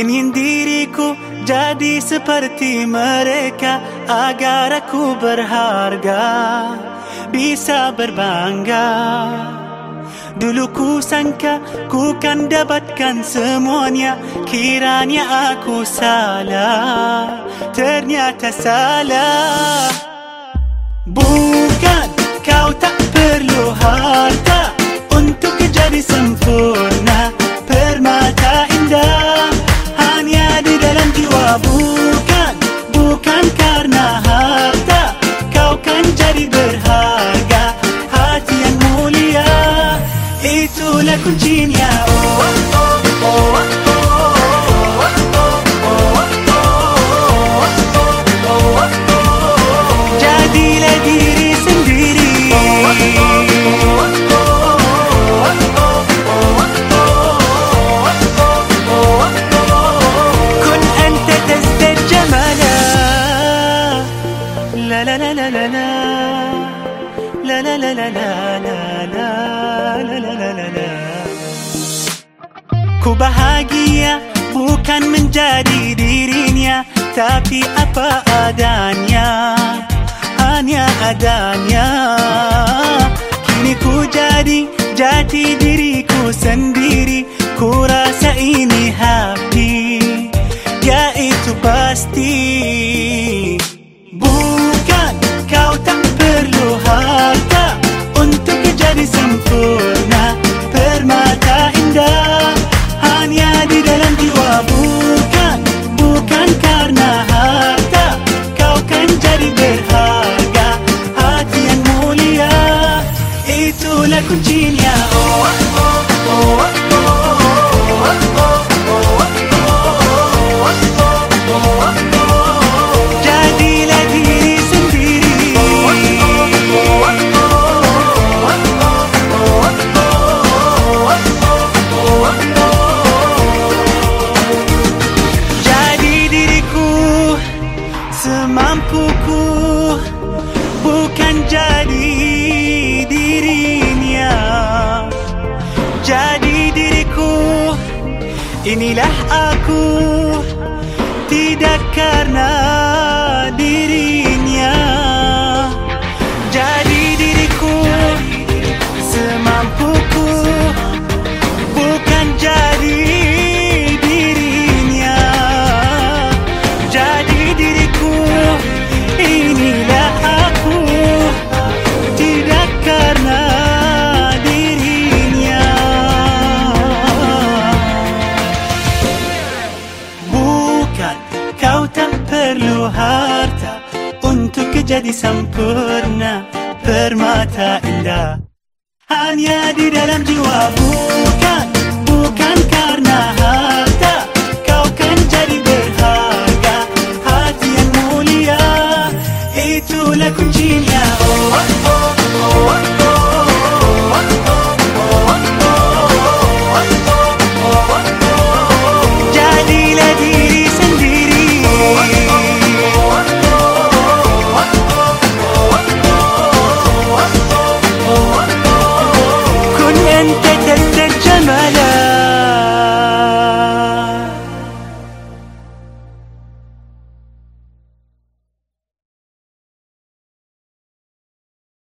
Ingin diriku jadi seperti mereka Agar aku berharga Bisa berbangga. Dulu ku sangka ku kan dapatkan semuanya Kiranya aku salah Ternyata salah. Bukan kau tak perlu harta Untuk jadi sempurna برهاقة هاتي المولية إيتو لكم جين يا جادي La la la la la la La la la la la la la La Ku bahagia bukan menjadi dirinya Tapi apa adanya. Hanya adanya. Kini ku jadi jati diriku sendiri. Ku jadi dirinya. Jadi diriku Inilah aku. Tidak karena dirinya jadi sempurna Permata indah. Hanya di dalam jiwa Bukan, bukan karena